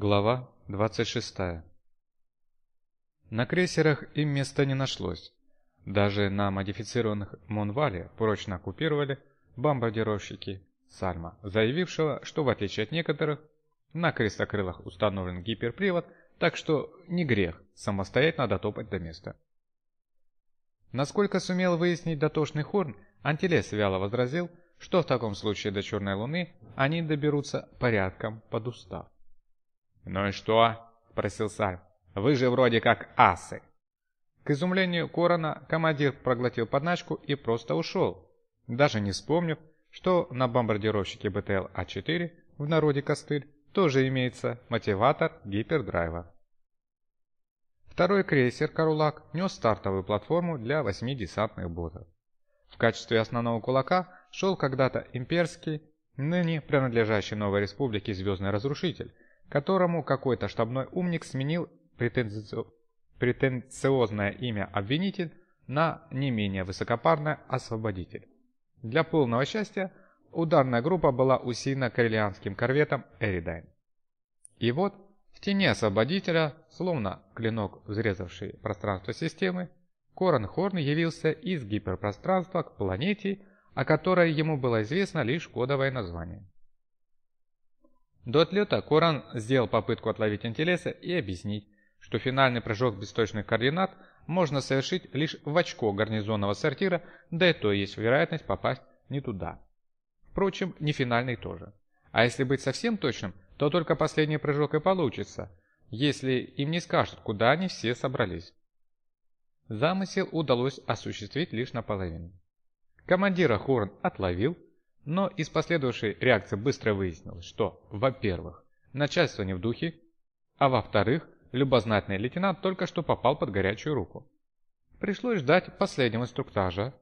Глава 26 На крейсерах им места не нашлось. Даже на модифицированных Монвале прочно оккупировали бомбардировщики Сальма, заявившего, что в отличие от некоторых, на крестокрылах установлен гиперпривод, так что не грех самостоятельно дотопать до места. Насколько сумел выяснить дотошный Хорн, Антилес вяло возразил, что в таком случае до Черной Луны они доберутся порядком под устав. «Ну и что?» – спросил Сальм. «Вы же вроде как асы». К изумлению Корона командир проглотил подначку и просто ушел, даже не вспомнив, что на бомбардировщике БТЛ-А4, в народе костыль, тоже имеется мотиватор гипердрайва. Второй крейсер «Карулак» нес стартовую платформу для восьми десантных ботов. В качестве основного кулака шел когда-то имперский, ныне принадлежащий новой республике Звездный Разрушитель – которому какой-то штабной умник сменил претенци... претенциозное имя обвинитель на не менее высокопарное освободитель. Для полного счастья ударная группа была усеяна корелианским корветом «Эридайн». И вот в тени освободителя, словно клинок, взрезавший пространство системы, Коран Хорн явился из гиперпространства к планете, о которой ему было известно лишь кодовое название. До отлета Коран сделал попытку отловить антилеса и объяснить, что финальный прыжок без точных координат можно совершить лишь в очко гарнизонного сортира, да и то есть вероятность попасть не туда. Впрочем, не финальный тоже. А если быть совсем точным, то только последний прыжок и получится, если им не скажут, куда они все собрались. Замысел удалось осуществить лишь наполовину. Командира Хорн отловил, но из последующей реакции быстро выяснилось, что, во-первых, начальство не в духе, а во-вторых, любознательный лейтенант только что попал под горячую руку. Пришлось ждать последнего инструктажа,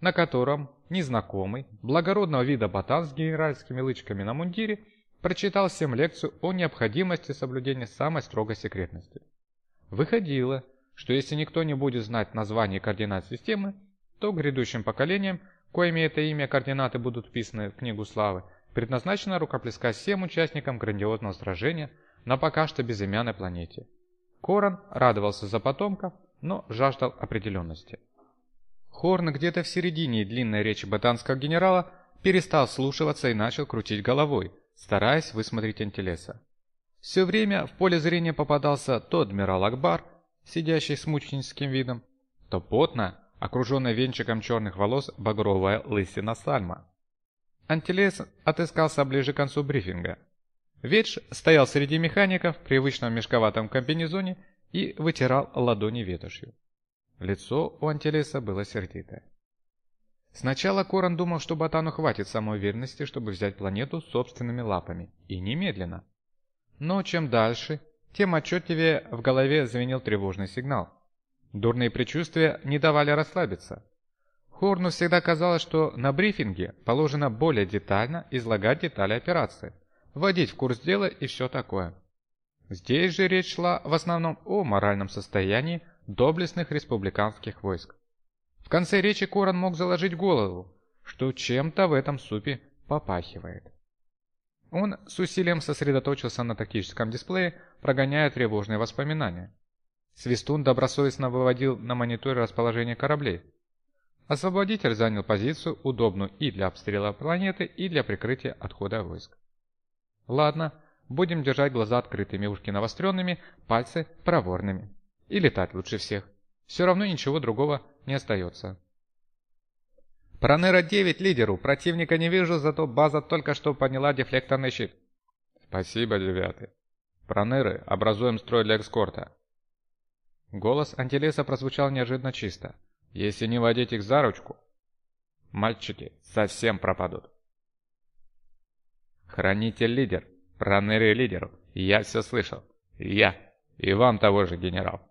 на котором незнакомый, благородного вида ботан с генеральскими лычками на мундире прочитал всем лекцию о необходимости соблюдения самой строгой секретности. Выходило, что если никто не будет знать название координат системы, то грядущим поколениям коими это имя координаты будут вписаны в Книгу Славы, предназначено рукоплескать всем участникам грандиозного сражения на пока что безымянной планете. Коран радовался за потомков, но жаждал определенности. Хорн где-то в середине длинной речи ботанского генерала перестал слушаться и начал крутить головой, стараясь высмотреть Антилеса. Все время в поле зрения попадался то адмирал Акбар, сидящий с мученическим видом, то потно окруженная венчиком черных волос багровая лысина Сальма. Антилес отыскался ближе к концу брифинга. Ветш стоял среди механиков в привычном мешковатом комбинезоне и вытирал ладони ветошью. Лицо у Антилеса было сердитое. Сначала Коран думал, что Ботану хватит самоуверенности, чтобы взять планету собственными лапами, и немедленно. Но чем дальше, тем отчетливее в голове звенел тревожный сигнал. Дурные предчувствия не давали расслабиться. Хорну всегда казалось, что на брифинге положено более детально излагать детали операции, вводить в курс дела и все такое. Здесь же речь шла в основном о моральном состоянии доблестных республиканских войск. В конце речи Коран мог заложить голову, что чем-то в этом супе попахивает. Он с усилием сосредоточился на тактическом дисплее, прогоняя тревожные воспоминания. Свистун добросовестно выводил на монитор расположение кораблей. Освободитель занял позицию, удобную и для обстрела планеты, и для прикрытия отхода войск. Ладно, будем держать глаза открытыми, ушки навостренными, пальцы проворными. И летать лучше всех. Все равно ничего другого не остается. Пронера-9 лидеру, противника не вижу, зато база только что подняла дефлекторный щит. Спасибо, девятый. Пронеры, образуем строй для экскорта. Голос Антилеса прозвучал неожиданно чисто. «Если не водить их за ручку, мальчики совсем пропадут». «Хранитель-лидер, пронырый лидеру, я все слышал. Я, и вам того же, генерал».